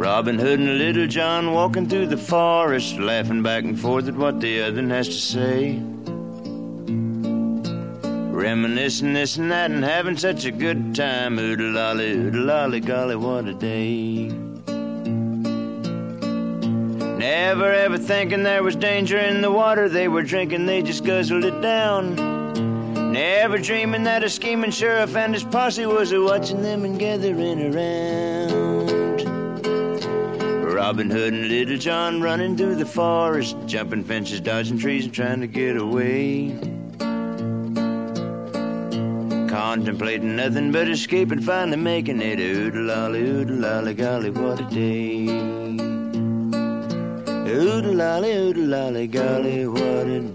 Robin Hood and Little John walking through the forest, laughing back and forth at what the other has to say. Reminiscing this and that and having such a good time. Oodle lolly, oodle lolly, golly, what a day. Never ever thinking there was danger in the water they were drinking, they just guzzled it down. Never dreaming that a scheming sheriff and his posse was a watching them and gathering around. Robin Hood and Little John running through the forest, jumping fences, dodging trees, and trying to get away. Contemplating nothing but escape and finally making it. Oodle lolly, oodle lolly, golly, what a day. Oodle lolly, oodle lolly, golly, what a day.